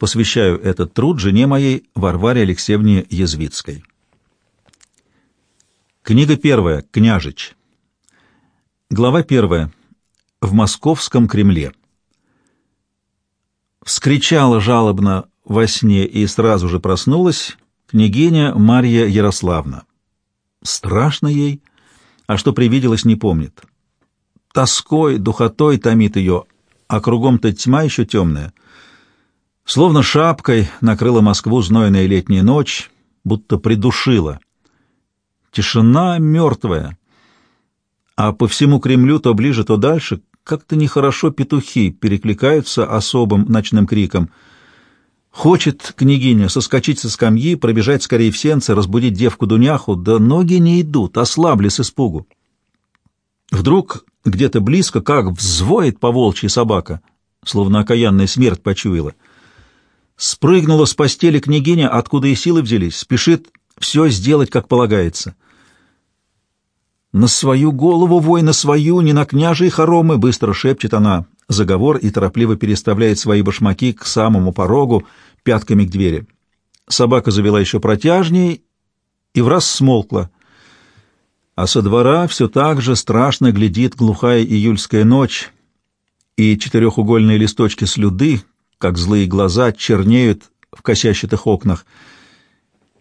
Посвящаю этот труд жене моей Варваре Алексеевне Язвицкой. Книга первая. Княжич. Глава первая. В Московском Кремле. Вскричала жалобно во сне и сразу же проснулась княгиня Марья Ярославна. Страшно ей, а что привиделось, не помнит. Тоской, духотой томит ее, а кругом-то тьма еще темная. Словно шапкой накрыла Москву знойная летняя ночь, будто придушила. Тишина мертвая, а по всему Кремлю то ближе, то дальше как-то нехорошо петухи перекликаются особым ночным криком. Хочет княгиня соскочить со скамьи, пробежать скорее в сенце, разбудить девку-дуняху, да ноги не идут, ослабли с испугу. Вдруг где-то близко, как взвоет по волчьи собака, словно окаянная смерть почуяла. Спрыгнула с постели княгиня, откуда и силы взялись, спешит все сделать, как полагается. «На свою голову, вой, на свою, не на княжей хоромы!» — быстро шепчет она заговор и торопливо переставляет свои башмаки к самому порогу, пятками к двери. Собака завела еще протяжнее и враз смолкла — а со двора все так же страшно глядит глухая июльская ночь, и четырехугольные листочки слюды, как злые глаза, чернеют в косящих окнах.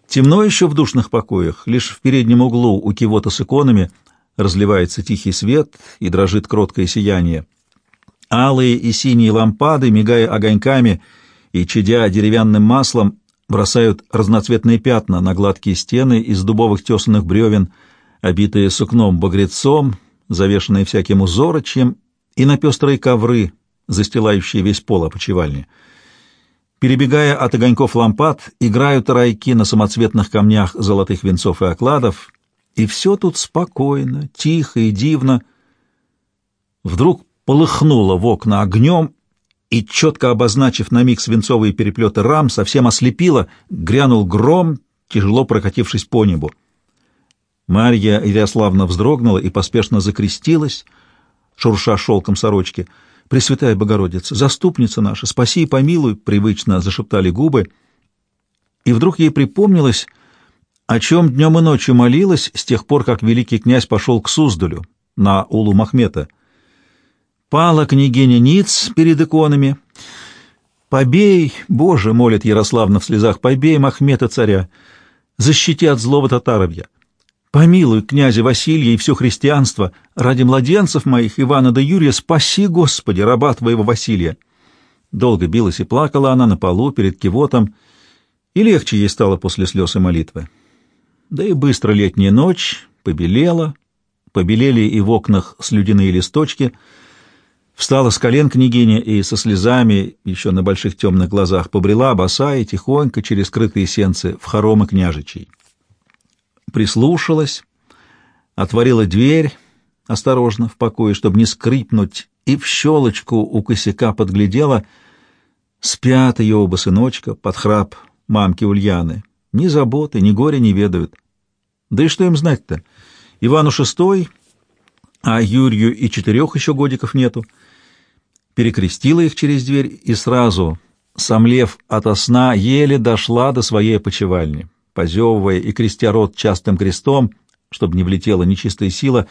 Темно еще в душных покоях, лишь в переднем углу у кого-то с иконами разливается тихий свет и дрожит кроткое сияние. Алые и синие лампады, мигая огоньками и чадя деревянным маслом, бросают разноцветные пятна на гладкие стены из дубовых тесанных бревен — обитые сукном-багрецом, завешенные всяким узорочьем, и на пестрые ковры, застилающие весь пол опочивальни. Перебегая от огоньков лампад, играют райки на самоцветных камнях золотых венцов и окладов, и все тут спокойно, тихо и дивно. Вдруг полыхнуло в окна огнем, и, четко обозначив на миг свинцовые переплеты рам, совсем ослепило, грянул гром, тяжело прокатившись по небу. Марья Ярославна вздрогнула и поспешно закрестилась, шурша шелком сорочки. «Пресвятая Богородица, заступница наша, спаси и помилуй!» — привычно зашептали губы. И вдруг ей припомнилось, о чем днем и ночью молилась с тех пор, как великий князь пошел к Суздалю на Улу Махмета. Пала княгиня Ниц перед иконами. «Побей, Боже!» — молит Ярославна в слезах. «Побей Махмета царя! Защити от злого татаровья!» Помилуй князя Василия и все христианство, ради младенцев моих, Ивана да Юрия, спаси, Господи, раба твоего Василия. Долго билась и плакала она на полу перед кивотом, и легче ей стало после слез и молитвы. Да и быстро летняя ночь побелела, побелели и в окнах слюдяные листочки. Встала с колен княгиня и со слезами, еще на больших темных глазах, побрела босая тихонько через скрытые сенцы в хоромы княжичей прислушалась, отворила дверь осторожно в покое, чтобы не скрипнуть, и в щелочку у косяка подглядела. Спят ее оба сыночка под храп мамки Ульяны. Ни заботы, ни горя не ведают. Да и что им знать-то? Ивану шестой, а Юрию и четырех еще годиков нету. Перекрестила их через дверь и сразу, сомлев ото сна, еле дошла до своей опочивальни позевывая и крестя рот частым крестом, чтобы не влетела нечистая сила,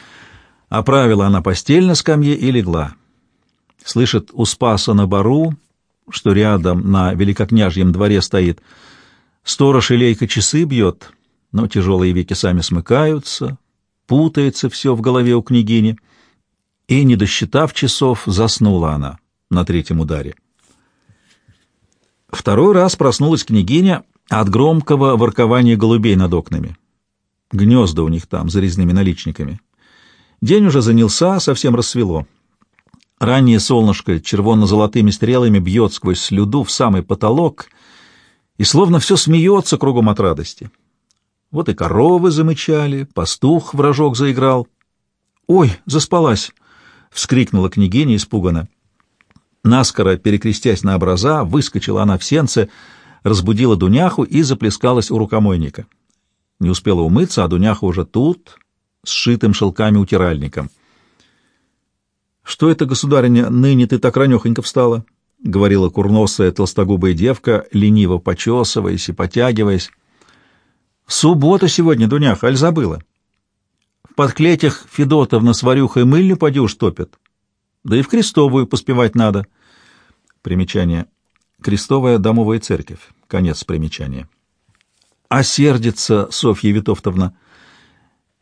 оправила она постель на скамье и легла. Слышит у Спаса на бару, что рядом на великокняжьем дворе стоит. Сторож Илейка часы бьет, но тяжелые веки сами смыкаются, путается все в голове у княгини, и, не досчитав часов, заснула она на третьем ударе. Второй раз проснулась княгиня от громкого воркования голубей над окнами. Гнезда у них там, за резными наличниками. День уже занялся, совсем рассвело. Раннее солнышко червонно-золотыми стрелами бьет сквозь слюду в самый потолок, и словно все смеется кругом от радости. Вот и коровы замычали, пастух вражок заиграл. «Ой, заспалась!» — вскрикнула княгиня испуганно. Наскоро, перекрестясь на образа, выскочила она в сенце — разбудила Дуняху и заплескалась у рукомойника. Не успела умыться, а Дуняха уже тут, с шитым шелками утиральником. «Что это, государиня, ныне ты так ранехонько встала?» — говорила курносая толстогубая девка, лениво почесываясь и потягиваясь. «Суббота сегодня, Дуняха, аль забыла? В подклетях Федотовна с Варюхой мыльню поди уж топят. Да и в Крестовую поспевать надо». Примечание. Крестовая домовая церковь. Конец примечания. «А сердится Софья Витовтовна?»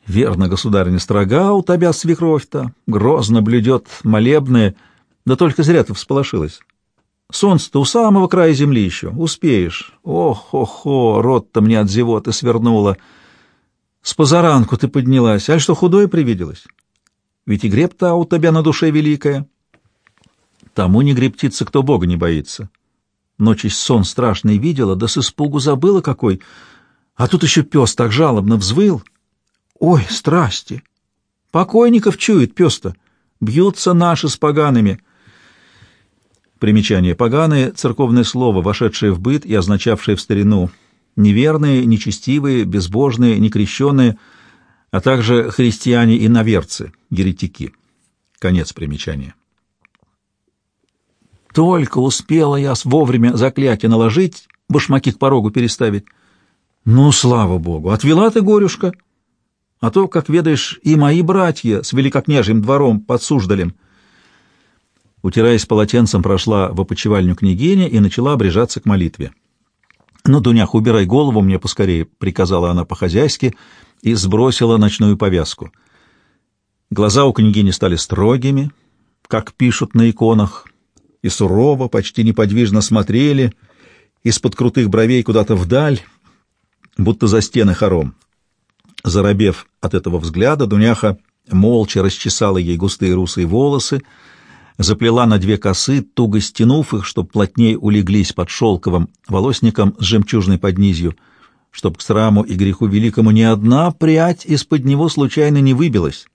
«Верно, государыня, строга у тебя свекровь-то, грозно блюдет молебные, да только зря ты всполошилась». Солнце-то у самого края земли еще. Успеешь. Ох-хо-хо, рот-то мне от зевоты свернуло. С позаранку ты поднялась. Аль что худое привиделось? Ведь и греб-то у тебя на душе великая. Тому не гребтится, кто Бога не боится. Ночись сон страшный видела, да с испугу забыла какой. А тут еще пес так жалобно взвыл. Ой, страсти! Покойников чует пес-то. Бьются наши с погаными — Примечание. Поганое — церковное слово, вошедшее в быт и означавшее в старину неверные, нечестивые, безбожные, некрещенные, а также христиане и наверцы, еретики. Конец примечания. Только успела я вовремя заклятие наложить, башмаки к порогу переставить. Ну, слава богу, отвела ты, горюшка. А то, как ведаешь, и мои братья с великокняжьим двором под Суздалем — Утираясь полотенцем, прошла в опочивальню княгиня и начала обрежаться к молитве. «Ну, Дунях, убирай голову мне поскорее», — приказала она по-хозяйски и сбросила ночную повязку. Глаза у княгини стали строгими, как пишут на иконах, и сурово, почти неподвижно смотрели из-под крутых бровей куда-то вдаль, будто за стены хором. Заробев от этого взгляда, Дуняха молча расчесала ей густые русые волосы, — заплела на две косы, туго стянув их, чтоб плотнее улеглись под шелковым волосником с жемчужной поднизью, чтоб к сраму и греху великому ни одна прядь из-под него случайно не выбилась.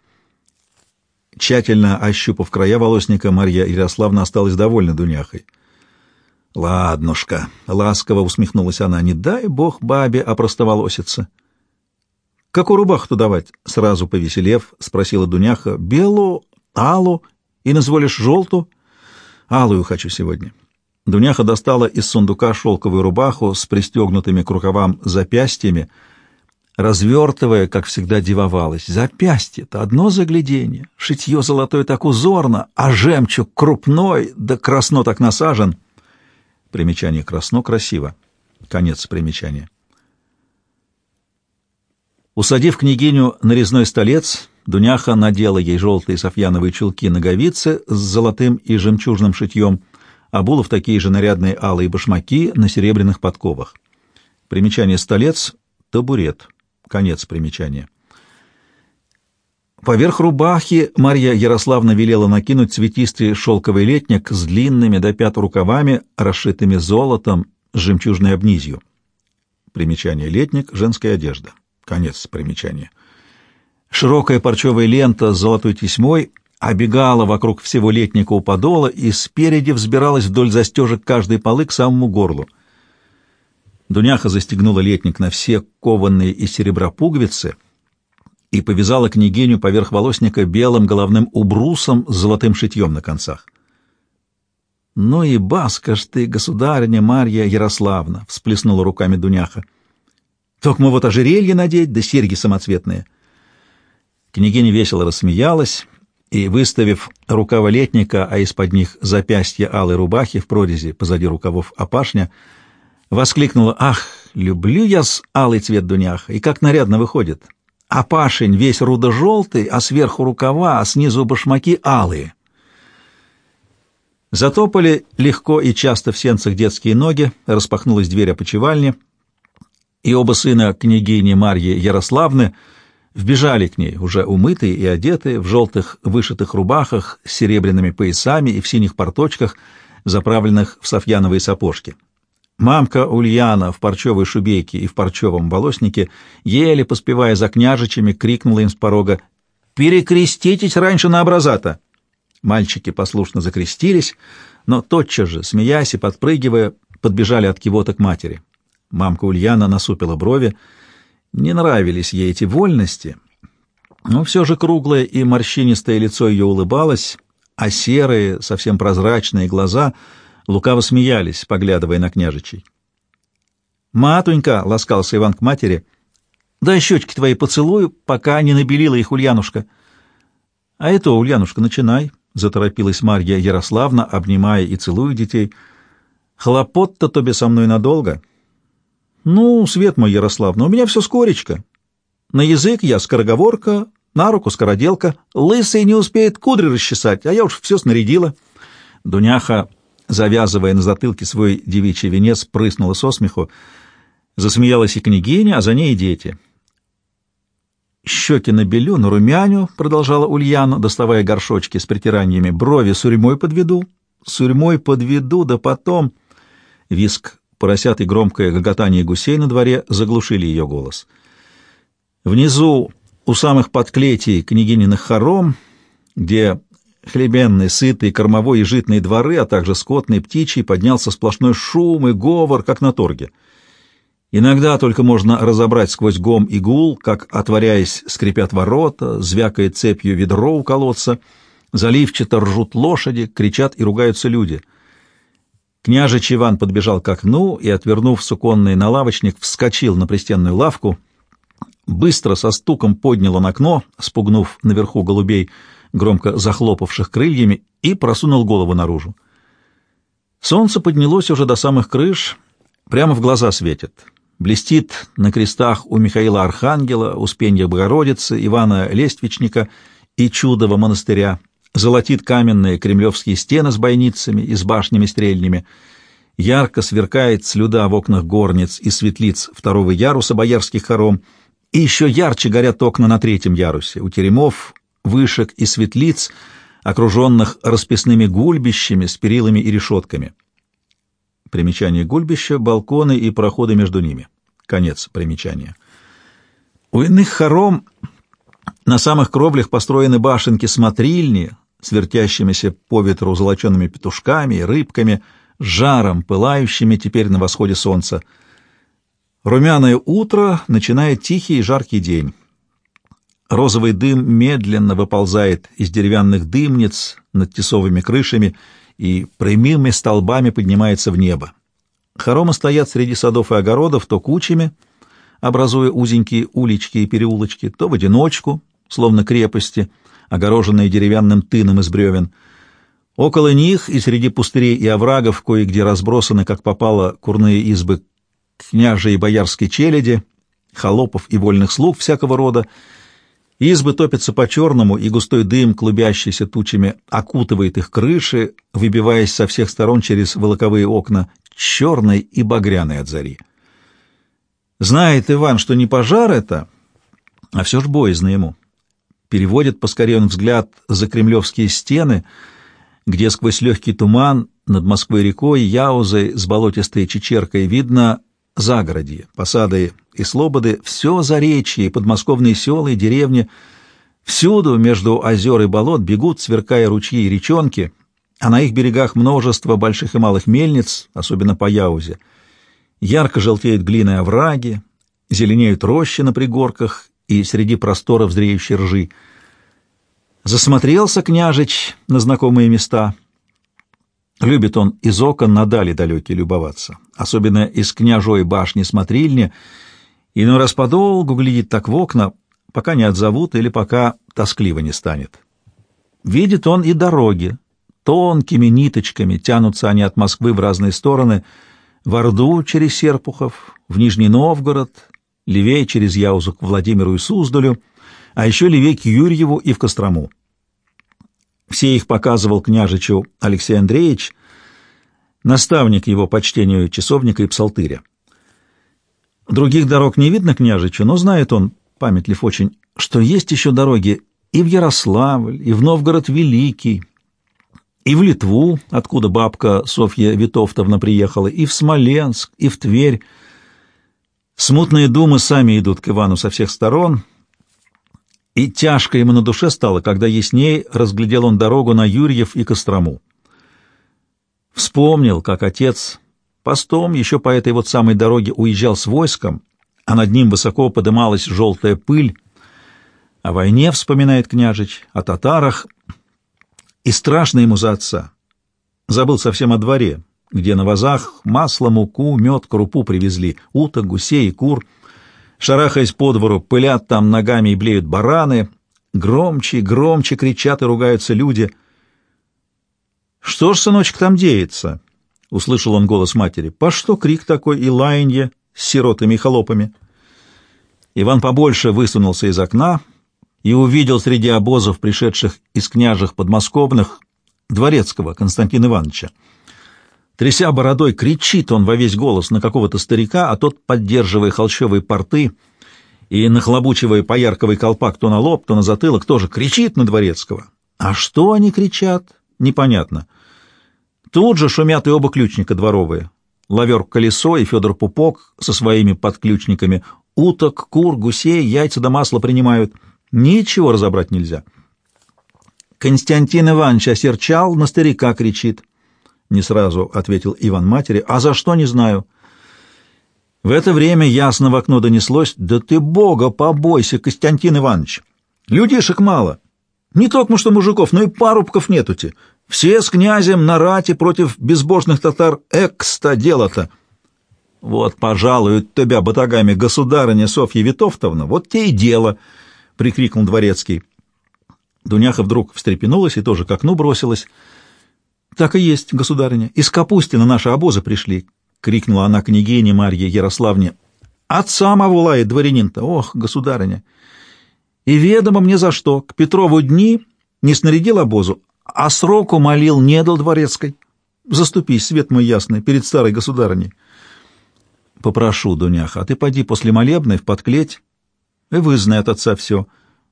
Тщательно ощупав края волосника, Марья Ярославна осталась довольна Дуняхой. «Ладнушка», — ласково усмехнулась она, — «не дай бог бабе опростоволоситься». «Какую рубаху-то давать?» — сразу повеселев, спросила Дуняха. «Белу, алу и назволишь желту? Алую хочу сегодня. Дуняха достала из сундука шелковую рубаху с пристегнутыми к рукавам запястьями, развертывая, как всегда, дивовалась. Запястье-то одно загляденье, шитье золотое так узорно, а жемчуг крупной, да красно так насажен. Примечание красно красиво. Конец примечания. Усадив княгиню на резной столец, Дуняха надела ей желтые софьяновые чулки-ноговицы с золотым и жемчужным шитьем, обула в такие же нарядные алые башмаки на серебряных подковах. Примечание «столец» — табурет. Конец примечания. Поверх рубахи Марья Ярославна велела накинуть цветистый шелковый летник с длинными до пят рукавами, расшитыми золотом, с жемчужной обнизью. Примечание «летник» — женская одежда. Конец примечания. Широкая парчевая лента с золотой тесьмой обегала вокруг всего летника у подола и спереди взбиралась вдоль застежек каждой полы к самому горлу. Дуняха застегнула летник на все кованные из серебра пуговицы и повязала княгиню поверх волосника белым головным убрусом с золотым шитьем на концах. — Ну и баска ж ты, государыня Марья Ярославна! — всплеснула руками Дуняха. — Только мы вот ожерелье надеть, да серьги самоцветные. Княгиня весело рассмеялась и, выставив рукава летника, а из-под них запястья алой рубахи в прорези позади рукавов опашня, воскликнула «Ах, люблю я с алый цвет дуняха, и как нарядно выходит! А пашень весь рудо-желтый, а сверху рукава, а снизу башмаки алые!» Затопали легко и часто в сенцах детские ноги, распахнулась дверь опочивальни, и оба сына княгини Марьи Ярославны — вбежали к ней, уже умытые и одетые, в желтых вышитых рубахах с серебряными поясами и в синих порточках, заправленных в софьяновые сапожки. Мамка Ульяна в парчевой шубейке и в парчевом волоснике, еле поспевая за княжичами, крикнула им с порога «Перекреститесь раньше на образата!» Мальчики послушно закрестились, но тотчас же, смеясь и подпрыгивая, подбежали от кивота к матери. Мамка Ульяна насупила брови, не нравились ей эти вольности, но все же круглое и морщинистое лицо ее улыбалось, а серые, совсем прозрачные глаза лукаво смеялись, поглядывая на княжичей. «Матунька!» — ласкался Иван к матери. «Дай щечки твои поцелую, пока не набелила их Ульянушка». «А это, Ульянушка, начинай», — заторопилась Марья Ярославна, обнимая и целуя детей. «Хлопот-то тебе со мной надолго». «Ну, свет мой, Ярославна, у меня все скоречко. На язык я скороговорка, на руку скороделка. Лысый не успеет кудри расчесать, а я уж все снарядила». Дуняха, завязывая на затылке свой девичий венец, прыснула со смеху. Засмеялась и княгиня, а за ней и дети. «Щеки на белю, на румяню», — продолжала Ульяна, доставая горшочки с притираниями. «Брови сурьмой подведу, сурьмой подведу, да потом...» Виск поросят и громкое гоготание гусей на дворе заглушили ее голос. Внизу, у самых подклетий княгининых хором, где хлебенные, сытые, кормовой и житные дворы, а также скотные, птичьи, поднялся сплошной шум и говор, как на торге. Иногда только можно разобрать сквозь гом и гул, как, отворяясь, скрипят ворота, звякает цепью ведро у колодца, заливчато ржут лошади, кричат и ругаются люди. Княжич Иван подбежал к окну и, отвернув суконный налавочник, вскочил на пристенную лавку. Быстро со стуком поднял он окно, спугнув наверху голубей, громко захлопавших крыльями, и просунул голову наружу. Солнце поднялось уже до самых крыш, прямо в глаза светит. Блестит на крестах у Михаила Архангела, Успенья Богородицы, Ивана Лествичника и Чудова монастыря. Золотит каменные кремлевские стены с бойницами и с башнями-стрельнями. Ярко сверкает слюда в окнах горниц и светлиц второго яруса боярских хором. И еще ярче горят окна на третьем ярусе, у теремов, вышек и светлиц, окруженных расписными гульбищами с перилами и решетками. Примечание гульбища — балконы и проходы между ними. Конец примечания. У иных хором на самых кровлях построены башенки-смотрильни с вертящимися по ветру золочеными петушками и рыбками, жаром пылающими теперь на восходе солнца. Румяное утро начинает тихий и жаркий день. Розовый дым медленно выползает из деревянных дымниц над тесовыми крышами и прямыми столбами поднимается в небо. Хоромы стоят среди садов и огородов то кучами, образуя узенькие улички и переулочки, то в одиночку, словно крепости, огороженные деревянным тыном из бревен. Около них и среди пустырей и оврагов кое-где разбросаны, как попало, курные избы княжей и боярской челяди, холопов и вольных слуг всякого рода, Избы топятся по-черному, и густой дым, клубящийся тучами, окутывает их крыши, выбиваясь со всех сторон через волоковые окна, черной и багряной от зари. Знает Иван, что не пожар это, а все ж боязно ему. Переводит поскорее он взгляд за кремлевские стены, где сквозь легкий туман над Москвой-рекой, Яузой с болотистой чечеркой видно загородье, посады и слободы, все заречье, подмосковные села и деревни, всюду между озер и болот бегут, сверкая ручьи и речонки, а на их берегах множество больших и малых мельниц, особенно по Яузе. Ярко желтеют глины овраги, зеленеют рощи на пригорках и среди просторов зреющей ржи. Засмотрелся княжич на знакомые места — Любит он из окон на дали далекие любоваться, особенно из княжой башни-смотрильни, и ну раз подолгу глядит так в окна, пока не отзовут или пока тоскливо не станет. Видит он и дороги. Тонкими ниточками тянутся они от Москвы в разные стороны, в Орду через Серпухов, в Нижний Новгород, левее через Яузу к Владимиру и Суздалю, а еще левее к Юрьеву и в Кострому. Все их показывал княжичу Алексей Андреевич, наставник его по чтению часовника и псалтыря. Других дорог не видно княжичу, но знает он, памятлив очень, что есть еще дороги и в Ярославль, и в Новгород Великий, и в Литву, откуда бабка Софья Витовтовна приехала, и в Смоленск, и в Тверь. Смутные думы сами идут к Ивану со всех сторон, и тяжко ему на душе стало, когда ясней разглядел он дорогу на Юрьев и Кострому. Вспомнил, как отец постом еще по этой вот самой дороге уезжал с войском, а над ним высоко подымалась желтая пыль. О войне вспоминает княжич, о татарах, и страшно ему за отца. Забыл совсем о дворе, где на вазах масло, муку, мед, крупу привезли, уток, гусей и кур. Шарахаясь по двору, пылят там ногами и блеют бараны. Громче, громче кричат и ругаются люди. «Что ж, сыночек, там деется?» — услышал он голос матери. «По что крик такой и лаянье с сиротами и холопами?» Иван побольше высунулся из окна и увидел среди обозов, пришедших из княжих подмосковных, дворецкого Константина Ивановича. Тряся бородой, кричит он во весь голос на какого-то старика, а тот, поддерживая холщовые порты и нахлобучивая поярковый колпак то на лоб, то на затылок, тоже кричит на дворецкого. А что они кричат, непонятно. Тут же шумят и оба ключника дворовые. Лавер Колесо и Федор Пупок со своими подключниками уток, кур, гусей, яйца да масло принимают. Ничего разобрать нельзя. Константин Иванович осерчал, на старика кричит. Не сразу ответил Иван матери. А за что, не знаю. В это время ясно в окно донеслось. Да ты бога побойся, Константин Иванович. Людишек мало. Не только что мужиков, но и парубков нетути. Все с князем на рате против безбожных татар экста дело-то. Вот, пожалуют тебя батагами государыня Софья Витовтовна, вот те и дело, — прикрикнул дворецкий. Дуняха вдруг встрепенулась и тоже к окну бросилась. — Так и есть, государыня, из Капустина наши обозы пришли, — крикнула она княгине Марье Ярославне. — Отца мавулает дворянин-то, ох, государыня! И ведомо мне за что, к Петрову дни не снарядил обозу, а сроку молил не дал дворецкой. Заступись, свет мой ясный, перед старой государыней. Попрошу, Дуняха, а ты поди после молебной в подклеть и вызнай от отца все.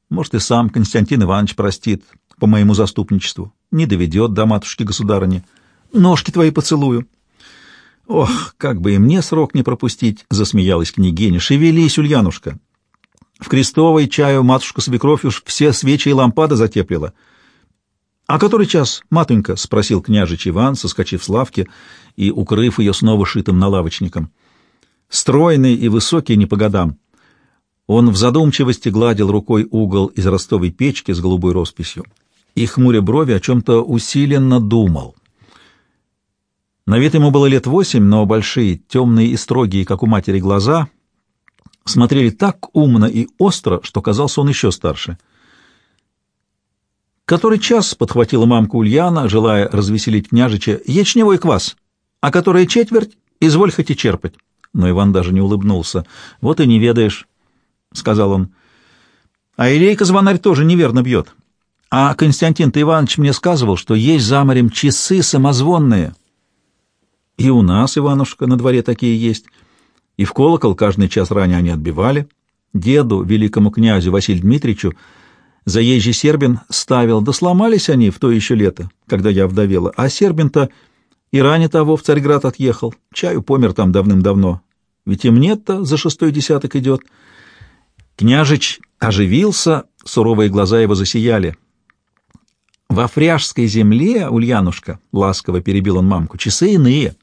Может, и сам Константин Иванович простит по моему заступничеству. Не доведет до матушки-государыни. Ножки твои поцелую. Ох, как бы и мне срок не пропустить, — засмеялась княгиня. Шевелись, Ульянушка. В крестовой чаю матушка-свекровь уж все свечи и лампады затеплила. — А который час, матунька? — спросил княжич Иван, соскочив с лавки и укрыв ее снова шитым налавочником. — стройный и высокий не по годам. Он в задумчивости гладил рукой угол из ростовой печки с голубой росписью и, хмуря брови, о чем-то усиленно думал. На вид ему было лет восемь, но большие, темные и строгие, как у матери, глаза смотрели так умно и остро, что казался он еще старше. «Который час?» — подхватила мамка Ульяна, желая развеселить княжича. «Ячневой квас, а которая четверть, изволь хоть и черпать» но Иван даже не улыбнулся. «Вот и не ведаешь», — сказал он. «А Илейка звонарь тоже неверно бьет. А Константин Иванович мне сказывал, что есть за морем часы самозвонные». «И у нас, Иванушка, на дворе такие есть. И в колокол каждый час ранее они отбивали. Деду, великому князю Василию Дмитриевичу, заезжий Сербин ставил, да сломались они в то еще лето, когда я вдовела, а Сербин-то и ранее того в Царьград отъехал. Чаю помер там давным-давно. Ведь и мне-то за шестой десяток идет. Княжич оживился, суровые глаза его засияли. «Во фряжской земле, Ульянушка, — ласково перебил он мамку, — часы иные».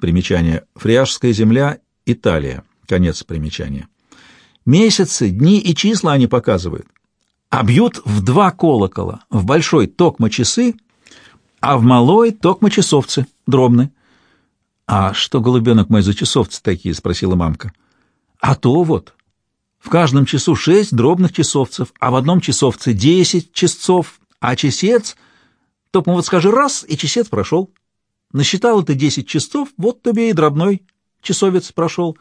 Примечание. Фряжская земля, Италия. Конец примечания. Месяцы, дни и числа они показывают. А бьют в два колокола, в большой токмо часы — а в малой токмо часовцы, дробны. — А что, голубенок мой, за часовцы такие? — спросила мамка. — А то вот. В каждом часу шесть дробных часовцев, а в одном часовце десять часцов, а часец... Только вот скажи раз, и часец прошел. Насчитал ты десять часцов, вот тебе и дробной часовец прошел.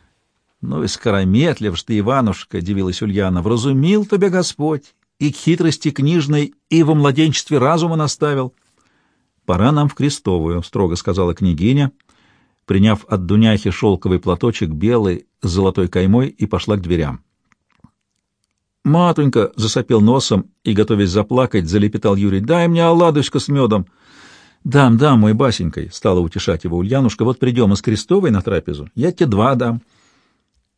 — Ну и скорометлив ты, Иванушка, — дивилась Ульяна, — вразумил тебя Господь, и к хитрости книжной, и во младенчестве разума наставил. — «Пора нам в Крестовую», — строго сказала княгиня, приняв от Дуняхи шелковый платочек белый с золотой каймой и пошла к дверям. «Матунька!» — засопел носом и, готовясь заплакать, залепетал Юрий. «Дай мне оладушка с медом!» «Дам, дам, мой басенькой!» — стала утешать его Ульянушка. «Вот придем из Крестовой на трапезу, я тебе два дам.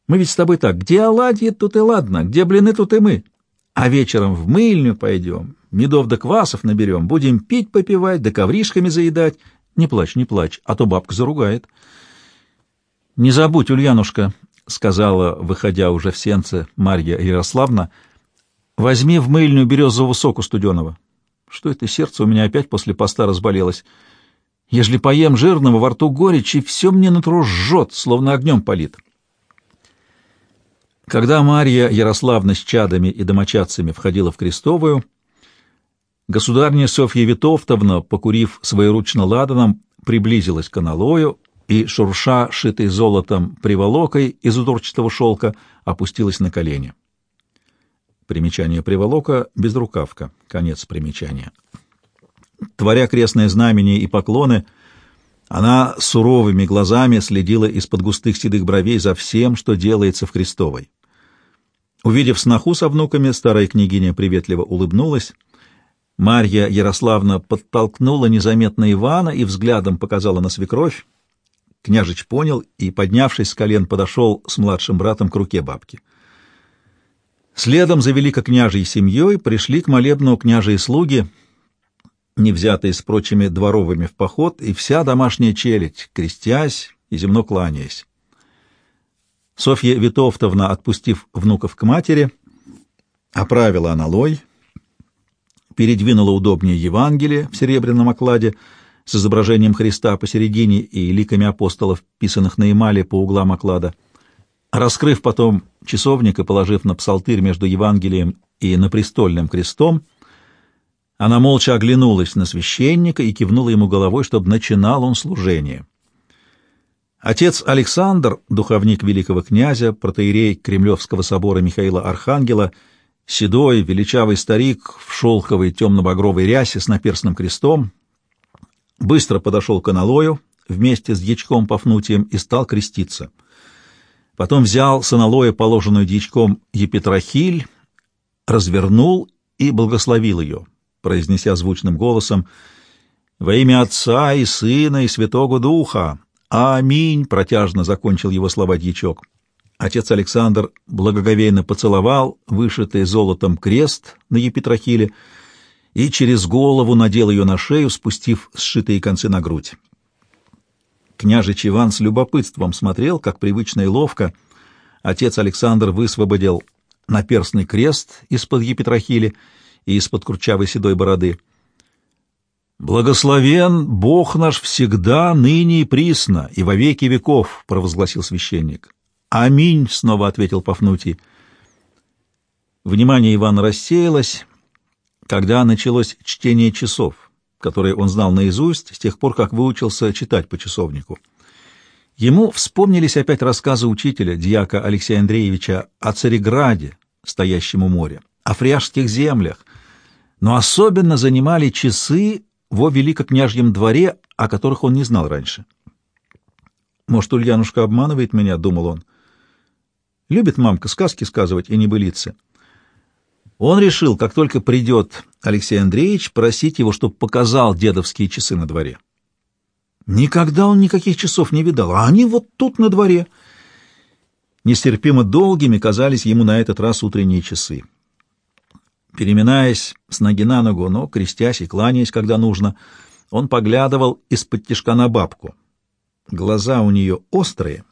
Мы ведь с тобой так, где оладьи, тут и ладно, где блины, тут и мы. А вечером в мыльню пойдем, медов да квасов наберем, будем пить, попивать, да ковришками заедать. Не плачь, не плачь, а то бабка заругает. — Не забудь, Ульянушка, — сказала, выходя уже в сенце Марья Ярославна, — возьми в мыльню березового соку студеного. Что это сердце у меня опять после поста разболелось? Ежели поем жирного, во рту горечь, и все мне нутро жжет, словно огнем палит. Когда Марья Ярославна с чадами и домочадцами входила в Крестовую, государня Софья Витовтовна, покурив своеручно ладаном, приблизилась к аналою и, шурша, шитой золотом приволокой из узорчатого шелка, опустилась на колени. Примечание приволока — безрукавка. Конец примечания. Творя крестное знамение и поклоны, она суровыми глазами следила из-под густых седых бровей за всем, что делается в Крестовой. Увидев сноху со внуками, старая княгиня приветливо улыбнулась. Марья Ярославна подтолкнула незаметно Ивана и взглядом показала на свекровь. Княжич понял и, поднявшись с колен, подошел с младшим братом к руке бабки. Следом за великокняжей семьей пришли к молебну княжие слуги, не взятые с прочими дворовыми в поход, и вся домашняя челядь, крестясь и земно кланяясь. Софья Витовтовна, отпустив внуков к матери, оправила аналой, передвинула удобнее Евангелие в серебряном окладе с изображением Христа посередине и ликами апостолов, писанных на эмали по углам оклада. Раскрыв потом часовник и положив на псалтырь между Евангелием и на престольным крестом, она молча оглянулась на священника и кивнула ему головой, чтобы начинал он служение. Отец Александр, духовник великого князя, протеерей Кремлевского собора Михаила Архангела, седой, величавый старик в шелковой темно-багровой рясе с наперстным крестом, быстро подошел к аналою вместе с дьячком Пафнутием и стал креститься. Потом взял с аналоя положенную дьячком епитрахиль, развернул и благословил ее, произнеся звучным голосом «Во имя Отца и Сына и Святого Духа!» «Аминь!» — протяжно закончил его слова дьячок. Отец Александр благоговейно поцеловал вышитый золотом крест на епитрахиле и через голову надел ее на шею, спустив сшитые концы на грудь. Княжич Иван с любопытством смотрел, как привычно и ловко отец Александр высвободил наперстный крест из-под епитрахили и из-под курчавой седой бороды — «Благословен Бог наш всегда, ныне и присно, и во веки веков», — провозгласил священник. «Аминь», — снова ответил Пафнутий. Внимание Ивана рассеялось, когда началось чтение часов, которые он знал наизусть с тех пор, как выучился читать по часовнику. Ему вспомнились опять рассказы учителя, дьяка Алексея Андреевича, о Цареграде, стоящем у моря, о фряжских землях, но особенно занимали часы во великокняжьем дворе, о которых он не знал раньше. «Может, Ульянушка обманывает меня?» — думал он. «Любит мамка сказки сказывать и небылицы». Он решил, как только придет Алексей Андреевич, просить его, чтобы показал дедовские часы на дворе. Никогда он никаких часов не видал, а они вот тут на дворе. Нестерпимо долгими казались ему на этот раз утренние часы. Переминаясь с ноги на ногу, но крестясь и кланяясь, когда нужно, он поглядывал из-под тишка на бабку. Глаза у нее острые,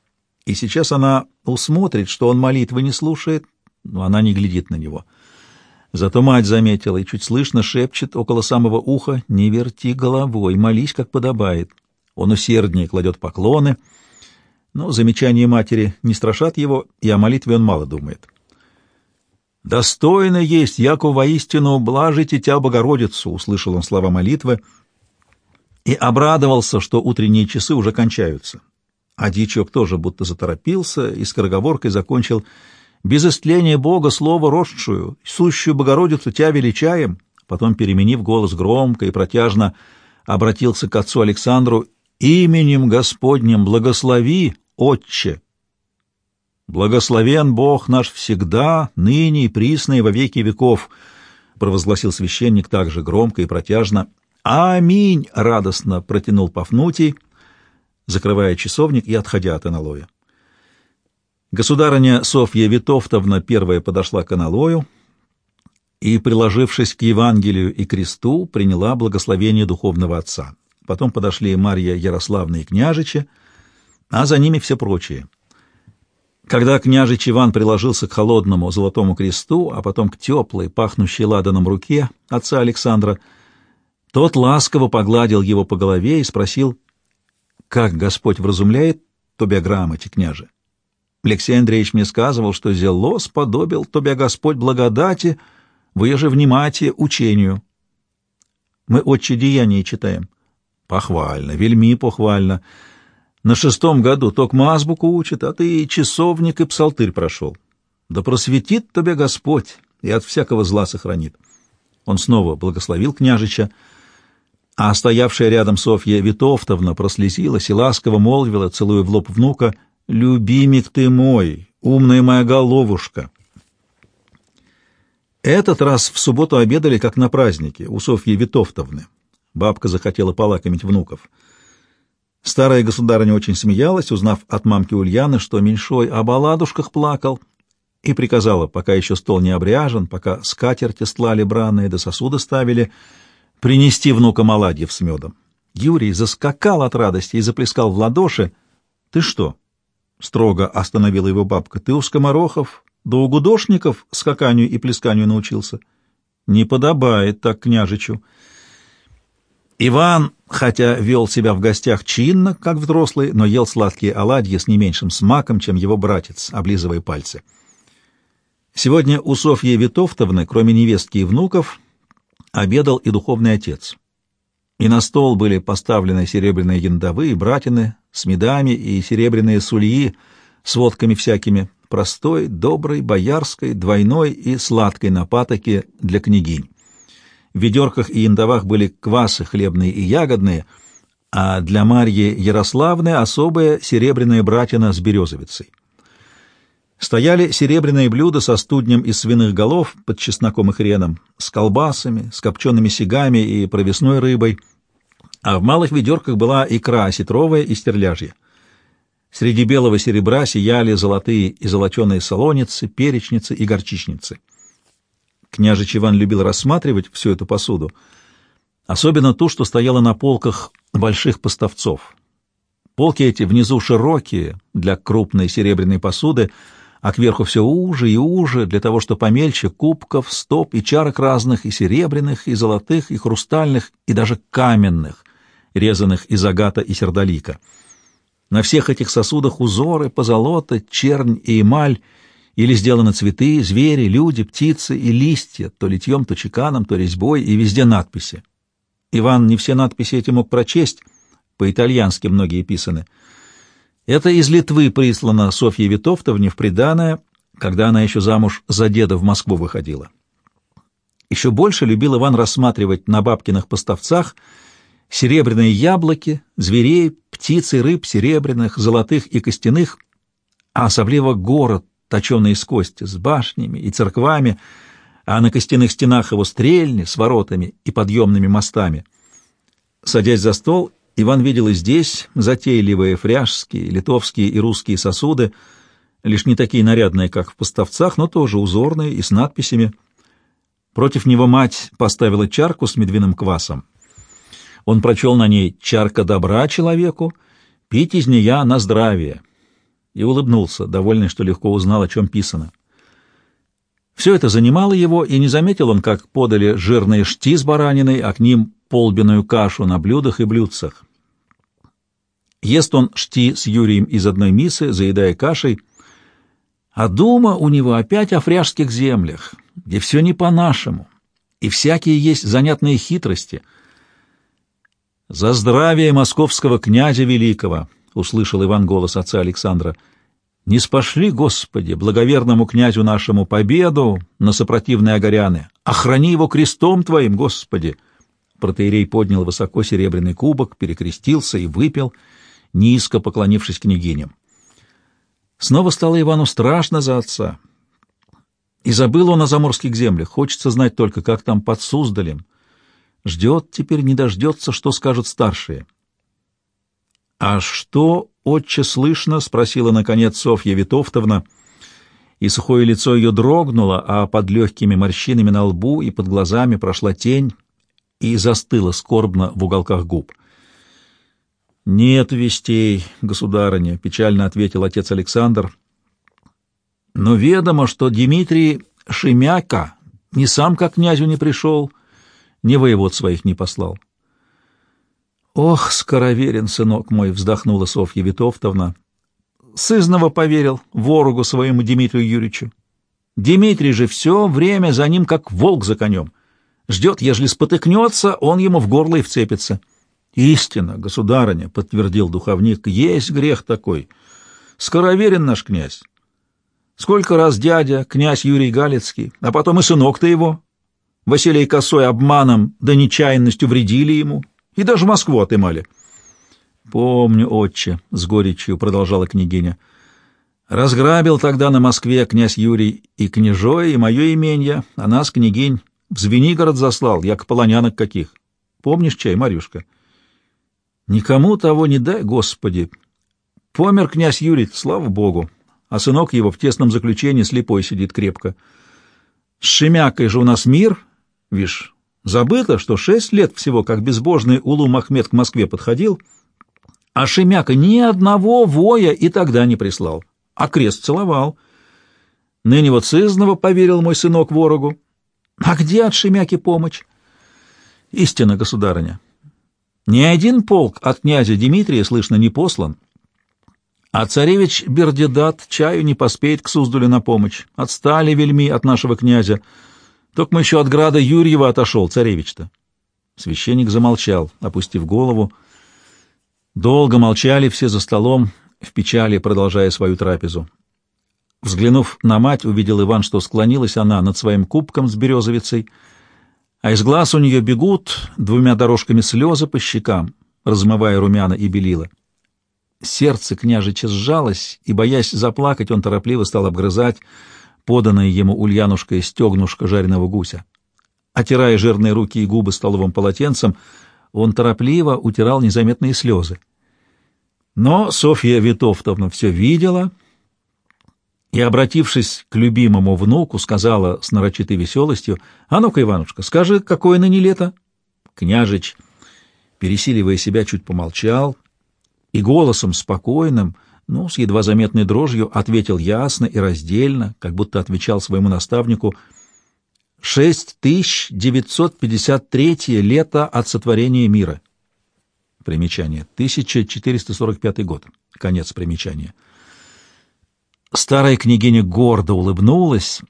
и сейчас она усмотрит, что он молитвы не слушает, но она не глядит на него. Зато мать заметила и чуть слышно шепчет около самого уха «Не верти головой, молись, как подобает». Он усерднее кладет поклоны, но замечания матери не страшат его, и о молитве он мало думает. «Достойно есть, яко воистину блажите Тя Богородицу», — услышал он слова молитвы и обрадовался, что утренние часы уже кончаются. А дичок тоже будто заторопился и скороговоркой закончил «Без истления Бога слово росшую, сущую Богородицу Тя величаем», потом, переменив голос громко и протяжно, обратился к отцу Александру «Именем Господним благослови, Отче!» «Благословен Бог наш всегда, ныне и присно и во веки веков», — провозгласил священник также громко и протяжно. «Аминь!» — радостно протянул Пафнутий, закрывая часовник и отходя от аналоя. Государыня Софья Витовтовна первая подошла к аналою и, приложившись к Евангелию и кресту, приняла благословение духовного отца. Потом подошли Марья Ярославна и княжичи, а за ними все прочие — когда княжич Иван приложился к холодному золотому кресту, а потом к теплой, пахнущей ладаном руке отца Александра, Тот ласково погладил его по голове и спросил, как Господь вразумляет тебя грамоте, княже. Алексей Андреевич мне сказывал, что зело сподобил тебя Господь благодати, выеже вниматие учению. Мы отче деяния читаем. Похвально, вельми похвально. На шестом году токма азбуку учит, а ты и часовник, и псалтырь прошел. Да просветит тебя Господь и от всякого зла сохранит. Он снова благословил княжича, а стоявшая рядом Софья Витовтовна прослезилась и ласково молвила, целуя в лоб внука, «Любимик ты мой, умная моя головушка!» Этот раз в субботу обедали, как на празднике, у Софьи Витовтовны. Бабка захотела полакомить внуков. Старая государыня очень смеялась, узнав от мамки Ульяны, что меньшой об оладушках плакал, и приказала, пока еще стол не обряжен, пока скатерти стлали браные да сосуды ставили, принести внукам оладьев с медом. Юрий заскакал от радости и заплескал в ладоши. — Ты что? — строго остановила его бабка. — Ты у скоморохов да у гудошников скаканию и плесканию научился? — Не подобает так княжичу. Иван, хотя вел себя в гостях чинно, как взрослый, но ел сладкие оладьи с не меньшим смаком, чем его братец, облизывая пальцы. Сегодня у Софьи Витовтовны, кроме невестки и внуков, обедал и духовный отец. И на стол были поставлены серебряные яндовые братины с медами и серебряные сульи с водками всякими, простой, доброй, боярской, двойной и сладкой на патоке для княгинь. В ведерках и яндовах были квасы хлебные и ягодные, а для Марьи Ярославны особая серебряная братина с березовицей. Стояли серебряные блюда со студнем из свиных голов под чесноком и хреном, с колбасами, с копчеными сигами и провесной рыбой, а в малых ведерках была икра осетровая и стерляжья. Среди белого серебра сияли золотые и золоченые солоницы, перечницы и горчичницы. Княжич Иван любил рассматривать всю эту посуду, особенно ту, что стояла на полках больших поставцов. Полки эти внизу широкие для крупной серебряной посуды, а кверху все уже и уже, для того, что помельче кубков, стоп и чарок разных, и серебряных, и золотых, и хрустальных, и даже каменных, резанных из агата и сердолика. На всех этих сосудах узоры, позолота, чернь и эмаль, или сделаны цветы, звери, люди, птицы и листья, то литьем, то чеканом, то резьбой, и везде надписи. Иван не все надписи эти мог прочесть, по-итальянски многие писаны — это из Литвы прислано Софье Витовтовне в приданое, когда она еще замуж за деда в Москву выходила. Еще больше любил Иван рассматривать на бабкиных поставцах серебряные яблоки, зверей, птиц и рыб серебряных, золотых и костяных, а особливо город, точеный из кости, с башнями и церквами, а на костяных стенах его стрельни с воротами и подъемными мостами. Садясь за стол, Иван видел и здесь затейливые фряжские, литовские и русские сосуды, лишь не такие нарядные, как в поставцах, но тоже узорные и с надписями. Против него мать поставила чарку с медвяным квасом. Он прочел на ней «Чарка добра человеку, пить из нея на здравие» и улыбнулся, довольный, что легко узнал, о чем писано. Все это занимало его, и не заметил он, как подали жирные шти с бараниной, а к ним полбиную кашу на блюдах и блюдцах. Ест он шти с Юрием из одной мисы, заедая кашей, а дума у него опять о фряжских землях, где все не по-нашему, и всякие есть занятные хитрости. «За здравие московского князя великого!» — услышал Иван голос отца Александра. «Не спошли, Господи, благоверному князю нашему победу на сопротивные огоряны! Охрани его крестом Твоим, Господи!» Протеерей поднял высоко серебряный кубок, перекрестился и выпил, низко поклонившись княгиням. Снова стало Ивану страшно за отца. И забыл он о заморских землях. Хочется знать только, как там под Суздалем. Ждет теперь, не дождется, что скажут старшие. — А что, отче, слышно? — спросила, наконец, Софья Витовтовна, и сухое лицо ее дрогнуло, а под легкими морщинами на лбу и под глазами прошла тень, и застыла скорбно в уголках губ. «Нет вестей, государыня», — печально ответил отец Александр. «Но ведомо, что Дмитрий Шемяка ни сам как князю не пришел, ни воевод своих не послал. «Ох, скороверен, сынок мой!» — вздохнула Софья Витовтовна. «Сызново поверил ворогу своему Дмитрию Юрьевичу. Дмитрий же все время за ним, как волк за конем. Ждет, ежели спотыкнется, он ему в горло и вцепится». «Истина, государыня!» — подтвердил духовник. «Есть грех такой. Скороверен наш князь. Сколько раз дядя, князь Юрий Галицкий, а потом и сынок-то его, Василий Косой обманом да нечаянностью вредили ему, и даже Москву отымали. «Помню, отче», — с горечью продолжала княгиня. «Разграбил тогда на Москве князь Юрий и княжое, и мое имение, а нас, княгинь, в Звенигород заслал, як полонянок каких. Помнишь чай, Марюшка?» «Никому того не дай, Господи! Помер князь Юрий, слава Богу, а сынок его в тесном заключении слепой сидит крепко. С Шемякой же у нас мир, вишь, Забыто, что шесть лет всего, как безбожный Улу Махмед к Москве подходил, а Шемяка ни одного воя и тогда не прислал, а крест целовал. Ныне вот сызного поверил мой сынок ворогу. А где от Шемяки помощь? Истина, государыня. Ни один полк от князя Дмитрия, слышно, не послан, а царевич Бердедат чаю не поспеет к Суздулю на помощь. Отстали вельми от нашего князя — только мы еще от града Юрьева отошел, царевич-то. Священник замолчал, опустив голову. Долго молчали все за столом, в печали продолжая свою трапезу. Взглянув на мать, увидел Иван, что склонилась она над своим кубком с березовицей, а из глаз у нее бегут двумя дорожками слезы по щекам, размывая румяна и белила. Сердце княжича сжалось, и, боясь заплакать, он торопливо стал обгрызать поданное ему Ульянушкой стегнушка жареного гуся. Отирая жирные руки и губы столовым полотенцем, он торопливо утирал незаметные слезы. Но Софья Витовтовна все видела и, обратившись к любимому внуку, сказала с нарочитой веселостью, «А ну-ка, Иванушка, скажи, какое ныне лето?» Княжич, пересиливая себя, чуть помолчал и голосом спокойным, — ну, с едва заметной дрожью ответил ясно и раздельно, как будто отвечал своему наставнику «Шесть тысяч девятьсот пятьдесят третье лето от сотворения мира». Примечание. 1445 год. Конец примечания. Старая княгиня гордо улыбнулась,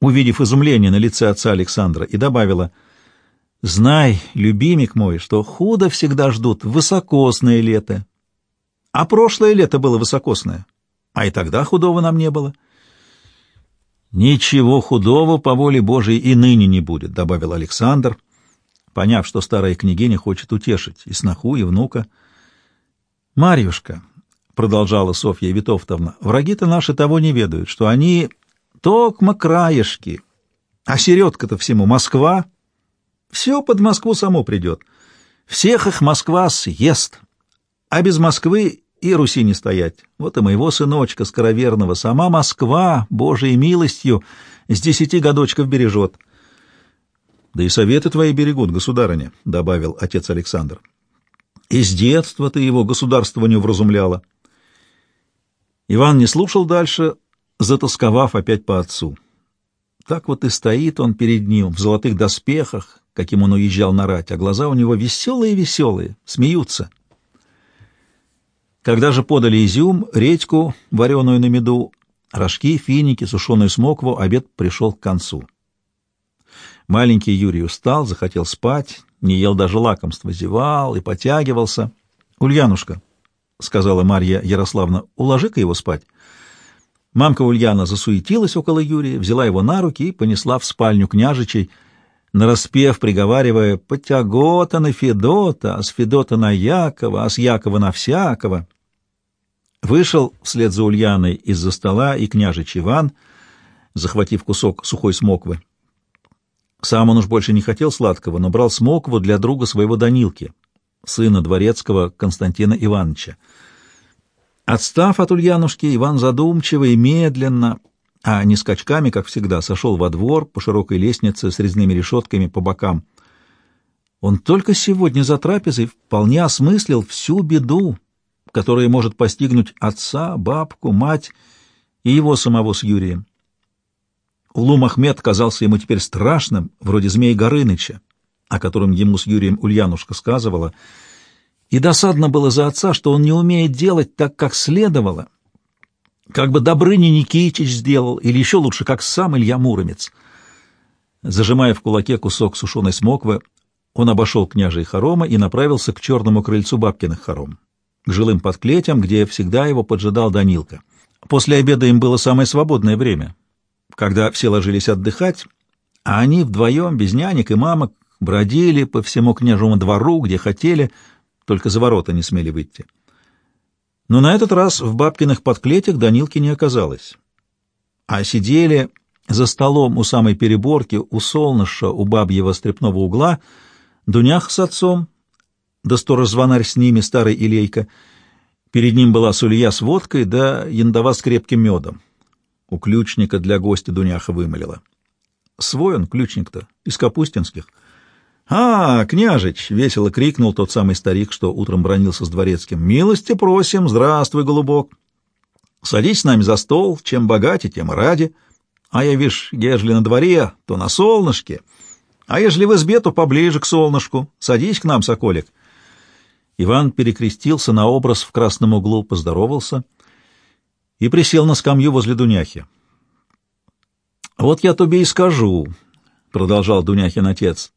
увидев изумление на лице отца Александра, и добавила «Знай, любимик мой, что худо всегда ждут высокосное лето, а прошлое лето было высокосное, а и тогда худого нам не было. Ничего худого по воле Божией и ныне не будет, добавил Александр, поняв, что старая княгиня хочет утешить и сноху, и внука. Марьюшка, продолжала Софья Витовтовна, враги-то наши того не ведают, что они токмо краешки, а середка-то всему Москва. Все под Москву само придет. Всех их Москва съест. А без Москвы и Руси не стоять. Вот и моего сыночка скороверного сама Москва, Божией милостью, с десяти годочков бережет. — Да и советы твои берегут, государыня, — добавил отец Александр. — Из детства ты его государствованию вразумляла. Иван не слушал дальше, затасковав опять по отцу. Так вот и стоит он перед ним в золотых доспехах, каким он уезжал на рать, а глаза у него веселые-веселые, смеются — когда же подали изюм, редьку, вареную на меду, рожки, финики, сушеную смокву, обед пришел к концу. Маленький Юрий устал, захотел спать, не ел даже лакомства, зевал и потягивался. «Ульянушка», — сказала Марья Ярославна, — «уложи-ка его спать». Мамка Ульяна засуетилась около Юрия, взяла его на руки и понесла в спальню княжичей, нараспев приговаривая «Потягота на Федота, а с Федота на Якова, а с Якова на всякого». Вышел вслед за Ульяной из-за стола и княжич Иван, захватив кусок сухой смоквы. Сам он уж больше не хотел сладкого, но брал смокву для друга своего Данилки, сына дворецкого Константина Ивановича. Отстав от Ульянушки, Иван задумчиво и медленно, а не скачками, как всегда, сошел во двор по широкой лестнице с резными решетками по бокам. Он только сегодня за трапезой вполне осмыслил всю беду, которая может постигнуть отца, бабку, мать и его самого с Юрием. Улу Махмед казался ему теперь страшным, вроде змей Горыныча, о котором ему с Юрием Ульянушка сказывала, и досадно было за отца, что он не умеет делать так, как следовало, как бы Добрыня Никитич сделал, или еще лучше, как сам Илья Муромец. Зажимая в кулаке кусок сушеной смоквы, он обошел княжей хорома и направился к черному крыльцу бабкиных хором, к жилым подклетям, где всегда его поджидал Данилка. После обеда им было самое свободное время, когда все ложились отдыхать, а они вдвоем, без нянек и мамок, бродили по всему княжему двору, где хотели, только за ворота не смели выйти. Но на этот раз в бабкиных подклетях Данилки не оказалось, а сидели за столом у самой переборки, у солныша, у бабьего стрепного угла, Дунях с отцом, да сторож-звонарь с ними, старый Илейка. Перед ним была сулья с водкой, да яндова с крепким медом. У ключника для гостя Дуняха вымолила. Свой он, ключник-то, из Капустинских. «А, княжич!» — весело крикнул тот самый старик, что утром бронился с дворецким. «Милости просим! Здравствуй, голубок! Садись с нами за стол, чем богате, тем и ради. А я, вишь, ежели на дворе, то на солнышке, а ежели в избе, то поближе к солнышку. Садись к нам, соколик!» Иван перекрестился на образ в красном углу, поздоровался и присел на скамью возле Дуняхи. «Вот я тебе и скажу», — продолжал Дуняхин отец.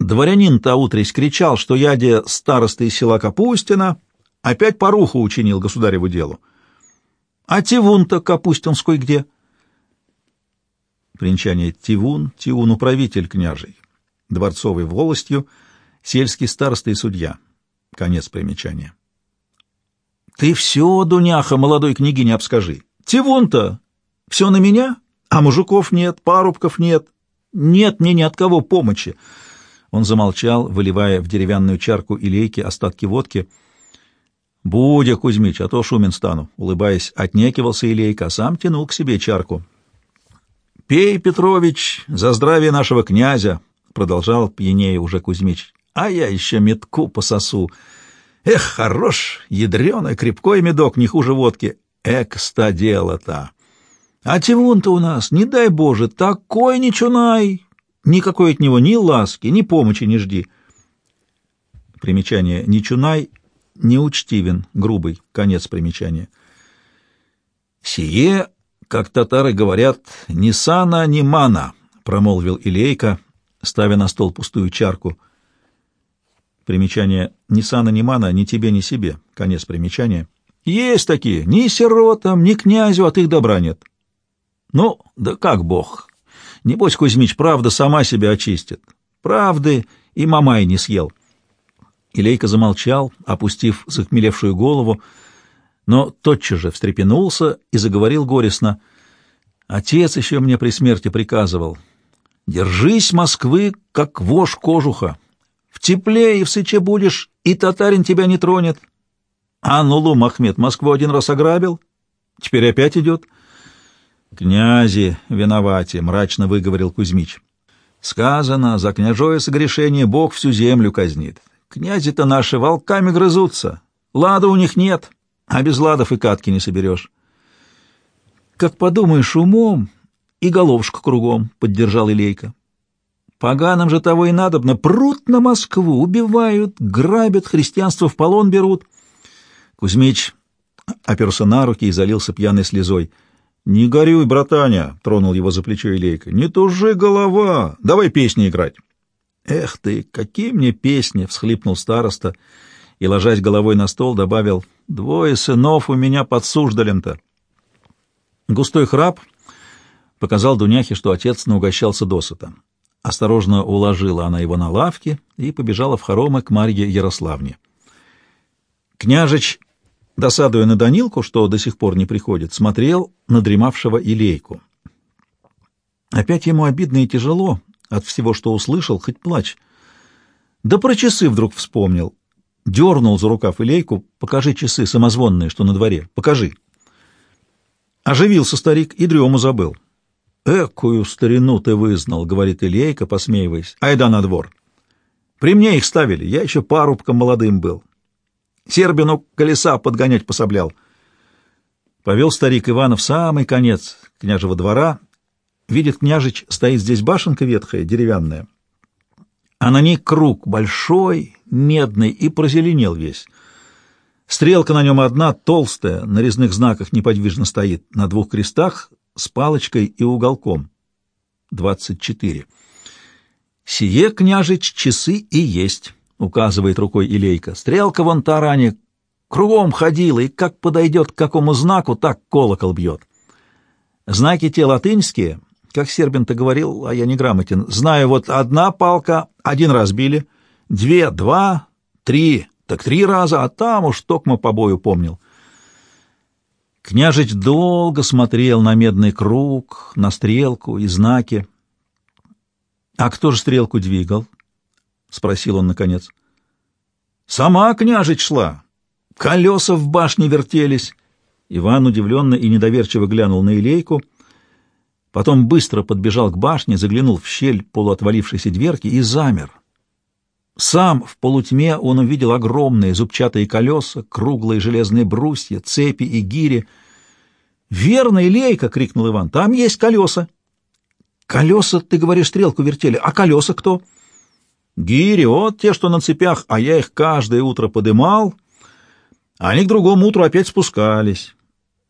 «Дворянин-то утрись кричал, что я де староста из села Капустина опять поруху учинил государеву делу. А Тивун-то Капустинской где?» Примечание Тивун, Тивун управитель княжий, дворцовый волостью, сельский староста и судья. Конец примечания. «Ты все, Дуняха, молодой княгине, обскажи. Тивун-то все на меня?» А мужиков нет, парубков нет, нет мне ни от кого помощи. Он замолчал, выливая в деревянную чарку илейки остатки водки. «Будя, Кузьмич, а то шумен стану», — улыбаясь, отнекивался Илейка, а сам тянул к себе чарку. «Пей, Петрович, за здравие нашего князя», — продолжал пьянее уже Кузьмич. «А я еще метку пососу. Эх, хорош, ядреный, крепкой медок, не хуже водки. Эк-ста дело-то!» А Тивун-то у нас, не дай Боже, такой ничунай! Никакой от него ни ласки, ни помощи не жди. Примечание. Ничунай неучтивен, грубый. Конец примечания. «Сие, как татары говорят, ни сана, ни мана», — промолвил Илейка, ставя на стол пустую чарку. Примечание. «Ни сана, ни мана, ни тебе, ни себе». Конец примечания. «Есть такие. Ни сиротам, ни князю от их добра нет». Ну, да как бог. Небось, Кузьмич, правда сама себя очистит. Правды и мамай не съел. Илейка замолчал, опустив захмелевшую голову, но тотчас же встрепенулся и заговорил горестно. Отец еще мне при смерти приказывал. Держись Москвы, как вож кожуха. В тепле и в сыче будешь, и татарин тебя не тронет. А Нулу Махмед Москву один раз ограбил, теперь опять идет — «Князи виновати», — мрачно выговорил Кузьмич. «Сказано, за княжое согрешение Бог всю землю казнит. Князи-то наши волками грызутся, лада у них нет, а без ладов и катки не соберешь». «Как подумаешь умом, и головушка кругом», — поддержал Илейка. «Поганым же того и надобно, прут на Москву, убивают, грабят, христианство в полон берут». Кузьмич оперся на руки и залился пьяной слезой — «Не горюй, братаня!» — тронул его за плечо Илейка. «Не тужи голова! Давай песни играть!» «Эх ты, какие мне песни!» — всхлипнул староста и, ложась головой на стол, добавил. «Двое сынов у меня под Суздалем-то!» Густой храп показал Дуняхе, что отец наугощался досыта. Осторожно уложила она его на лавке и побежала в хоромы к Марье Ярославне. Княжич досадуя на Данилку, что до сих пор не приходит, смотрел на дремавшего Илейку. Опять ему обидно и тяжело от всего, что услышал, хоть плачь. Да про часы вдруг вспомнил. Дернул за рукав Илейку. «Покажи часы самозвонные, что на дворе. Покажи». Оживился старик и дрему забыл. «Экую старину ты вызнал», — говорит Илейка, посмеиваясь. «Айда на двор». «При мне их ставили, я еще парубком молодым был. Сербину колеса подгонять пособлял. Повел старик Ивана в самый конец княжего двора. Видит княжич, стоит здесь башенка ветхая, деревянная. а на ней круг большой, медный и прозеленел весь. Стрелка на нем одна, толстая, на резных знаках неподвижно стоит, на двух крестах с палочкой и уголком. Двадцать четыре. «Сие, княжич, часы и есть», — указывает рукой Илейка. «Стрелка вон та ранее кругом ходила, и как подойдет к какому знаку, так колокол бьет. Знаки те латынские, как Сербин-то говорил, а я не грамотен. Знаю, вот одна палка, один раз били, две, два, три, так три раза, а там уж токмо по бою помнил». Княжич долго смотрел на медный круг, на стрелку и знаки. «А кто же стрелку двигал?» — спросил он наконец. «Сама княжич шла. Колеса в башне вертелись». Иван удивленно и недоверчиво глянул на Илейку, потом быстро подбежал к башне, заглянул в щель полуотвалившейся дверки и замер. Сам в полутьме он увидел огромные зубчатые колеса, круглые железные брусья, цепи и гири. «Верно, Илейка!» — крикнул Иван. «Там есть колеса!» Колеса, ты говоришь, стрелку вертели, а колеса кто? Гири, вот те, что на цепях, а я их каждое утро подымал, а они к другому утру опять спускались.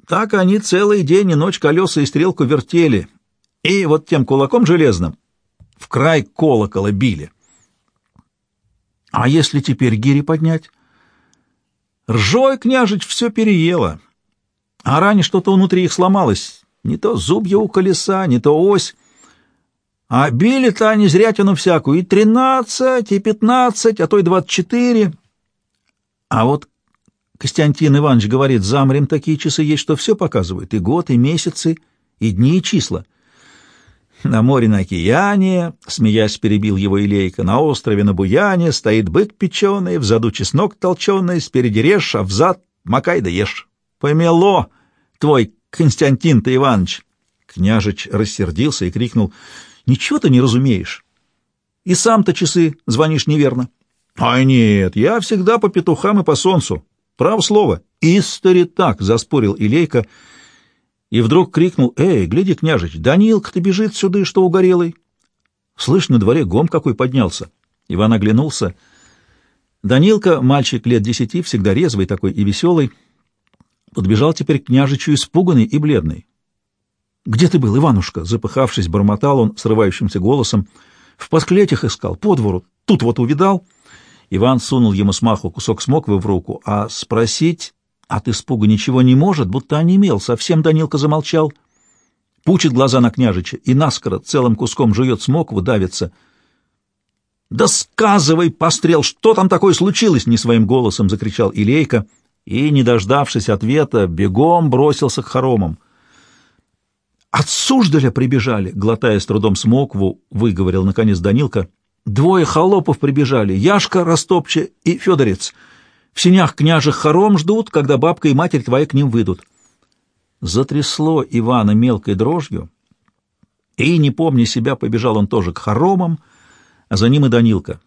Так они целый день и ночь колеса и стрелку вертели, и вот тем кулаком железным в край колокола били. А если теперь гири поднять? Ржой, княжич, все переело, а ранее что-то внутри их сломалось, не то зубья у колеса, не то ось, а били-то они зрятину всякую, и тринадцать, и пятнадцать, а то и двадцать четыре. А вот Костянтин Иванович говорит, замрем такие часы есть, что все показывают, и год, и месяцы, и дни, и числа. На море на океане, смеясь, перебил его Илейка, на острове на Буяне стоит бык печеный, взаду чеснок толченый, спереди режь, а взад макай да ешь. Помело твой Константин-то Иванович! Княжич рассердился и крикнул — Ничего ты не разумеешь. И сам-то часы звонишь неверно. А нет, я всегда по петухам и по солнцу. Право слово. Истори так, заспорил Илейка. И вдруг крикнул, «Эй, гляди, княжич, Данилка-то бежит сюда, что угорелый!» Слышь, на дворе гом какой поднялся. Иван оглянулся. Данилка, мальчик лет десяти, всегда резвый такой и веселый, подбежал теперь к княжичу испуганный и бледный. «Где ты был, Иванушка?» — запыхавшись, бормотал он срывающимся голосом. «В подклетях искал, по двору. Тут вот увидал». Иван сунул ему смаху кусок смоквы в руку, а спросить от испуга ничего не может, будто онемел. Совсем Данилка замолчал. Пучит глаза на княжича и наскоро целым куском жует смокву, давится. «Да сказывай, пострел, что там такое случилось?» — не своим голосом закричал Илейка и, не дождавшись ответа, бегом бросился к хоромам. От Суждаля прибежали, глотая с трудом смокву, выговорил наконец Данилка. Двое холопов прибежали, Яшка Растопча и Федорец. В синях княжих хором ждут, когда бабка и матерь твоя к ним выйдут. Затрясло Ивана мелкой дрожью, и, не помня себя, побежал он тоже к хоромам, а за ним и Данилка.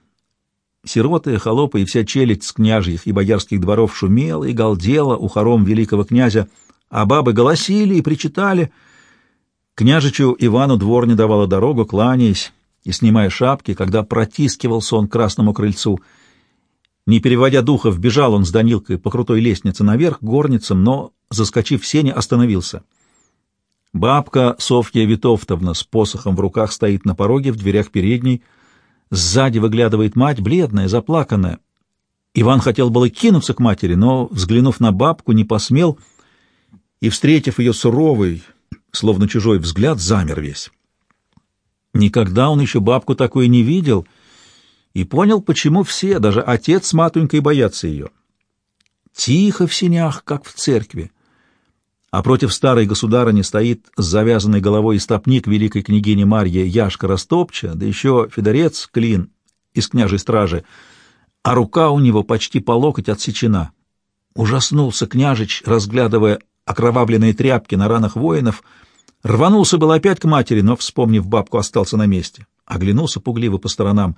Сироты, холопы и вся челядь с княжьих и боярских дворов шумела и галдела у хором великого князя, а бабы голосили и причитали — Княжичу Ивану двор не давала дорогу, кланяясь и снимая шапки, когда протискивался он к красному крыльцу. Не переводя духа, вбежал он с Данилкой по крутой лестнице наверх горницам, но, заскочив в сене, остановился. Бабка Софья Витовтовна с посохом в руках стоит на пороге в дверях передней. Сзади выглядывает мать, бледная, заплаканная. Иван хотел было кинуться к матери, но, взглянув на бабку, не посмел и, встретив ее суровый, словно чужой взгляд, замер весь. Никогда он еще бабку такой не видел и понял, почему все, даже отец с матунькой, боятся ее. Тихо в синях, как в церкви. А против старой государыни стоит с завязанной головой стопник великой княгини Марьи Яшка Растопча, да еще Федорец Клин из княжей стражи, а рука у него почти по локоть отсечена. Ужаснулся княжич, разглядывая окровавленные тряпки на ранах воинов — Рванулся был опять к матери, но, вспомнив бабку, остался на месте. Оглянулся пугливо по сторонам.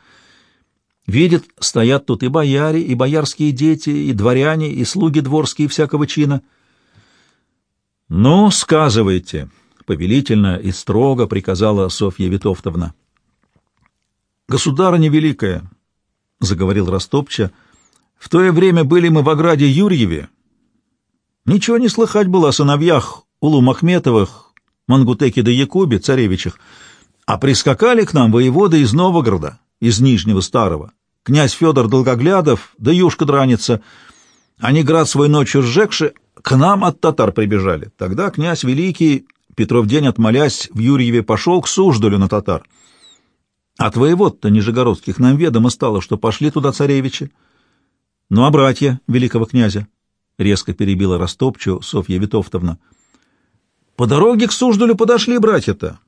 Видит, стоят тут и бояре, и боярские дети, и дворяне, и слуги дворские всякого чина. — Ну, сказывайте, — повелительно и строго приказала Софья Витовтовна. Государыня великая, — заговорил Растопча, — в то время были мы в ограде Юрьеве. Ничего не слыхать было о сыновьях Улу Махметовых, Мангутеке да Якубе, царевичах, а прискакали к нам воеводы из Новогорода, из Нижнего Старого, князь Федор Долгоглядов да Юшка Драница. Они град свой ночью сжегши, к нам от татар прибежали. Тогда князь Великий, Петров день отмолясь, в Юрьеве пошел к Суждалю на татар. От воевод-то нижегородских нам ведомо стало, что пошли туда царевичи. Ну а братья великого князя? Резко перебила Растопчу Софья Витовтовна. По дороге к Суждалю подошли братья-то.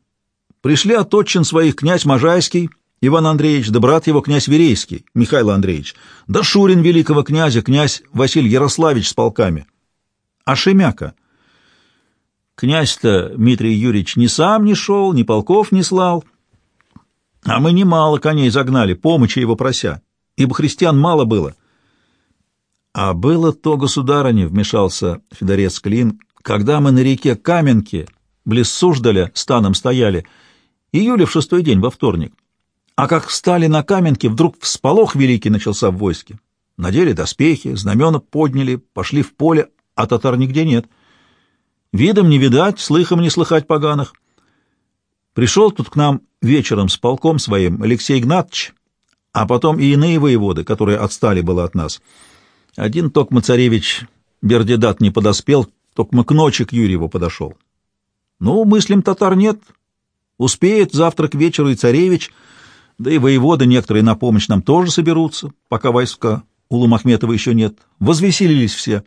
Пришли от отчин своих князь Можайский, Иван Андреевич, да брат его князь Верейский, Михаил Андреевич, да Шурин великого князя, князь Василий Ярославич с полками. А Шемяка? Князь-то Дмитрий Юрьевич ни сам не шел, ни полков не слал, а мы немало коней загнали, помощи его прося, ибо христиан мало было. А было то, государыне, — вмешался Федорец Клин, — когда мы на реке Каменке, близ Суждаля, станом стояли, июля в шестой день, во вторник. А как встали на Каменке, вдруг всполох великий начался в войске. Надели доспехи, знамена подняли, пошли в поле, а татар нигде нет. Видом не видать, слыхом не слыхать поганых. Пришел тут к нам вечером с полком своим Алексей Игнатьевич, а потом и иные воеводы, которые отстали было от нас. Один Токма царевич Бердедат не подоспел, Токма к ночи к Юрьеву подошел. Ну, мыслим, татар нет. Успеет завтра к вечеру и царевич, да и воеводы некоторые на помощь нам тоже соберутся, пока войска у Лумахметова еще нет. Возвеселились все.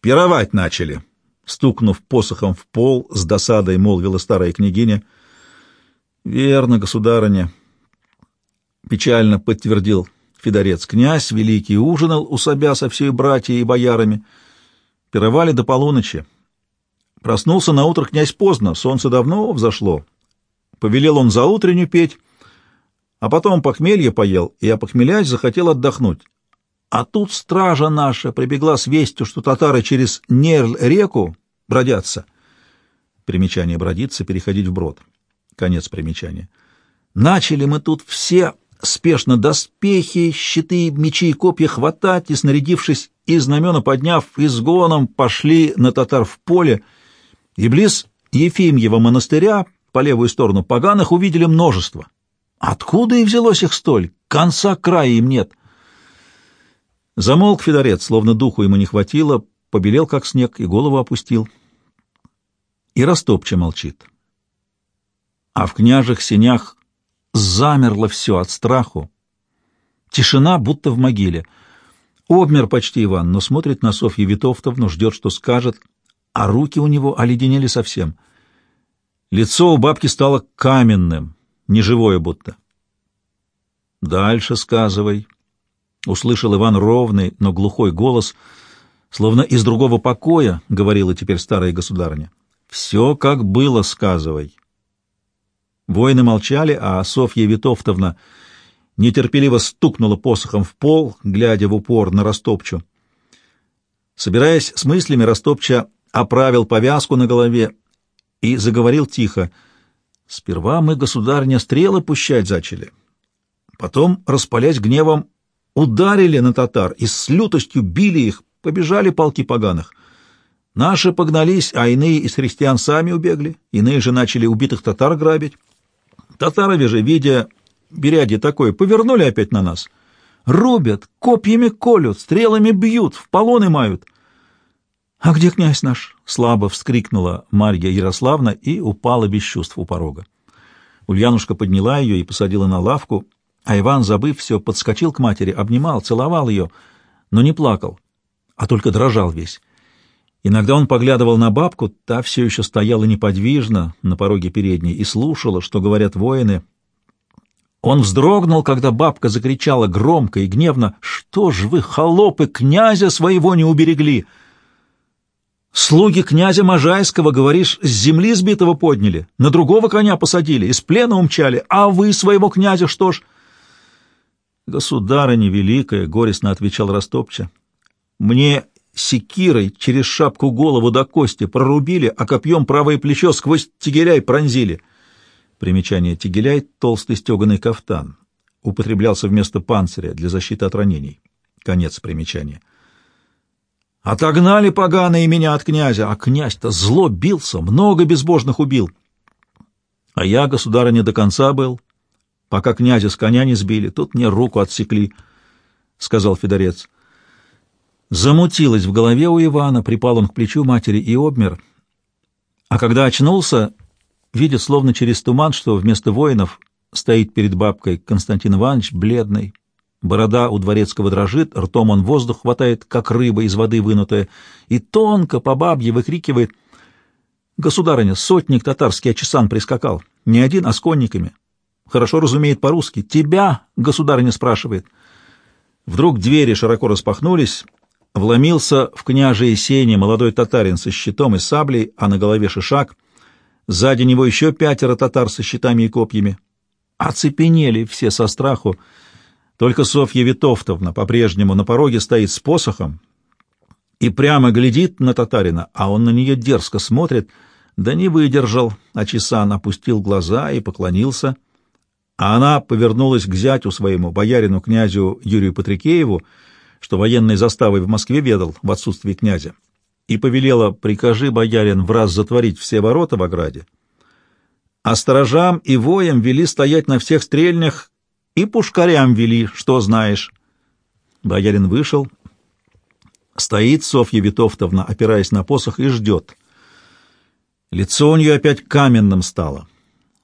Пировать начали. Стукнув посохом в пол, с досадой молвила старая княгиня —— Верно, государыня, — печально подтвердил Федорец. Князь великий ужинал у себя со всей братьей и боярами. Пировали до полуночи. Проснулся на утро князь поздно, солнце давно взошло. Повелел он за утреннюю петь, а потом похмелье поел, и, опохмелясь, захотел отдохнуть. А тут стража наша прибегла с вестью, что татары через Нерль-реку бродятся. Примечание бродиться — переходить в брод. Конец примечания. Начали мы тут все спешно доспехи, щиты, мечи и копья хватать, и, снарядившись и знамена подняв, изгоном пошли на татар в поле, и близ Ефимьева монастыря по левую сторону поганых увидели множество. Откуда и взялось их столь? Конца края им нет. Замолк Федорец, словно духу ему не хватило, побелел, как снег, и голову опустил. И растопча молчит а в княжих сенях замерло все от страху. Тишина, будто в могиле. Обмер почти Иван, но смотрит на Софью Витовтовну, ждет, что скажет, а руки у него оледенели совсем. Лицо у бабки стало каменным, неживое будто. «Дальше сказывай», — услышал Иван ровный, но глухой голос, словно из другого покоя, — говорила теперь старая государыня. «Все, как было, сказывай». Воины молчали, а Софья Витовтовна нетерпеливо стукнула посохом в пол, глядя в упор на Растопчу. Собираясь с мыслями, Растопча оправил повязку на голове и заговорил тихо. «Сперва мы, государня, стрелы пущать зачали. Потом, распалясь гневом, ударили на татар и с лютостью били их, побежали полки поганых. Наши погнались, а иные из христиан сами убегли, иные же начали убитых татар грабить. Татарове же, видя беряди такое, повернули опять на нас. Рубят, копьями колют, стрелами бьют, в полоны мают. — А где князь наш? — слабо вскрикнула Марья Ярославна и упала без чувств у порога. Ульянушка подняла ее и посадила на лавку, а Иван, забыв все, подскочил к матери, обнимал, целовал ее, но не плакал, а только дрожал весь. Иногда он поглядывал на бабку, та все еще стояла неподвижно на пороге передней и слушала, что говорят воины. Он вздрогнул, когда бабка закричала громко и гневно, «Что ж вы, холопы, князя своего не уберегли!» «Слуги князя Можайского, говоришь, с земли сбитого подняли, на другого коня посадили, из плена умчали, а вы своего князя что ж?» «Государыня великая», — горестно отвечал Растопча, — «мне секирой через шапку голову до кости прорубили, а копьем правое плечо сквозь тегеряй пронзили. Примечание Тигеляй — толстый стеганый кафтан. Употреблялся вместо панциря для защиты от ранений. Конец примечания. Отогнали поганые меня от князя, а князь-то зло бился, много безбожных убил. А я, государыня, до конца был, пока князя с коня не сбили, тут мне руку отсекли, — сказал Федорец. Замутилось в голове у Ивана, припал он к плечу матери и обмер. А когда очнулся, видит словно через туман, что вместо воинов стоит перед бабкой Константин Иванович, бледный, Борода у дворецкого дрожит, ртом он воздух хватает, как рыба из воды вынутая, и тонко по бабье выкрикивает «Государыня, сотник татарский Ачесан прискакал, не один, а с конниками. Хорошо разумеет по-русски. Тебя, государыня, спрашивает». Вдруг двери широко распахнулись, вломился в княжие сени молодой татарин со щитом и саблей, а на голове шишак. Сзади него еще пятеро татар со щитами и копьями. Оцепенели все со страху, только Софья Витовтовна по-прежнему на пороге стоит с посохом и прямо глядит на татарина, а он на нее дерзко смотрит, да не выдержал, а Чесан опустил глаза и поклонился, а она повернулась к зятю своему, боярину князю Юрию Патрикееву, что военной заставой в Москве ведал в отсутствии князя, и повелела «прикажи, боярин, в раз затворить все ворота в ограде», а сторожам и воям вели стоять на всех стрельнях и пушкарям вели, что знаешь. Боярин вышел. Стоит Софья Витовтовна, опираясь на посох, и ждет. Лицо у нее опять каменным стало.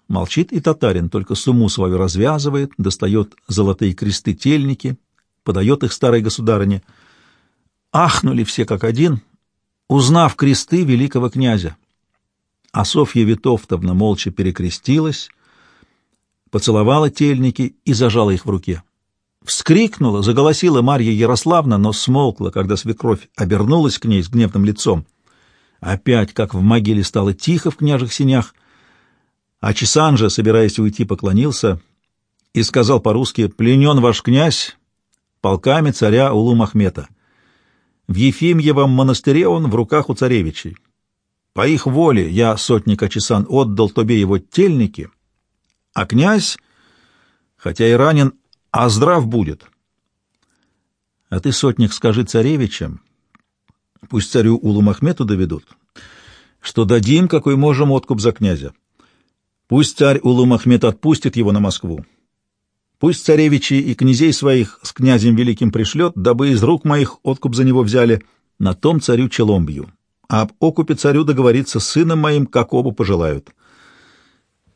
Молчит и татарин, только сумму свою развязывает, достает золотые кресты тельники, подает их старой государыне. Ахнули все как один, узнав кресты великого князя. А Софья Витовтовна молча перекрестилась, поцеловала тельники и зажала их в руке. Вскрикнула, заголосила Марья Ярославна, но смолкла, когда свекровь обернулась к ней с гневным лицом. Опять, как в могиле, стало тихо в княжих синях, а Чесан же, собираясь уйти, поклонился и сказал по-русски «Пленен ваш князь полками царя Улу-Махмета. В Ефимьевом монастыре он в руках у царевичей. По их воле я, сотник Ачесан, отдал тебе его тельники» А князь, хотя и ранен, а здрав будет. А ты, сотник, скажи царевичам, пусть царю Улу-Махмету доведут, что дадим, какой можем, откуп за князя. Пусть царь Улу-Махмед отпустит его на Москву. Пусть царевичи и князей своих с князем великим пришлет, дабы из рук моих откуп за него взяли, на том царю челом бью. А об окупе царю договориться с сыном моим, как оба пожелают.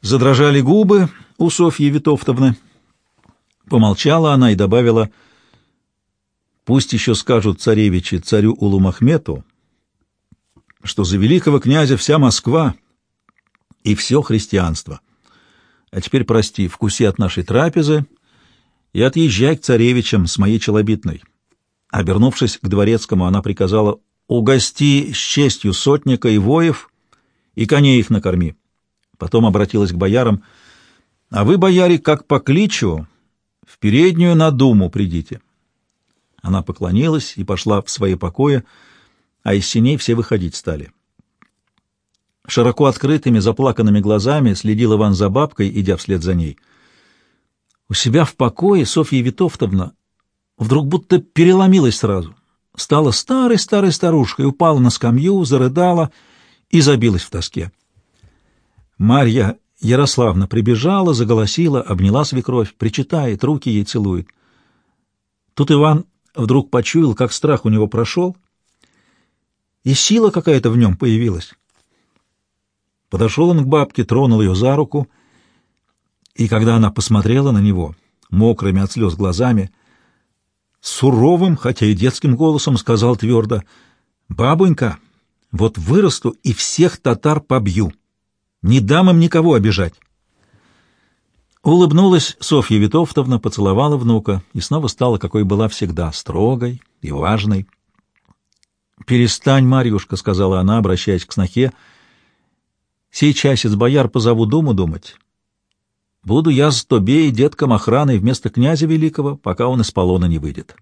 Задрожали губы у Софьи Витовтовны. Помолчала она и добавила, «Пусть еще скажут царевичи царю Улу-Махмету, что за великого князя вся Москва и все христианство. А теперь, прости, вкуси от нашей трапезы и отъезжай к царевичам с моей челобитной». Обернувшись к дворецкому, она приказала, «Угости с честью сотника и воев, и коней их накорми». Потом обратилась к боярам. «А вы, бояре, как по кличу, в переднюю на думу придите». Она поклонилась и пошла в свои покои, а из синей все выходить стали. Широко открытыми, заплаканными глазами следил Иван за бабкой, идя вслед за ней. У себя в покое Софья Витовтовна вдруг будто переломилась сразу. Стала старой-старой старушкой, упала на скамью, зарыдала и забилась в тоске. Марья Ярославна прибежала, заголосила, обняла свекровь, причитает, руки ей целует. Тут Иван вдруг почуял, как страх у него прошел, и сила какая-то в нем появилась. Подошел он к бабке, тронул ее за руку, и когда она посмотрела на него, мокрыми от слез глазами, суровым, хотя и детским голосом сказал твердо, «Бабонька, вот вырасту и всех татар побью». Не дам им никого обижать. Улыбнулась Софья Витовтовна, поцеловала внука и снова стала, какой была всегда, строгой и важной. «Перестань, Марьюшка», — сказала она, обращаясь к снохе. «Сейчас из бояр позову думу думать. Буду я с тобе и детком охраной вместо князя великого, пока он из полона не выйдет».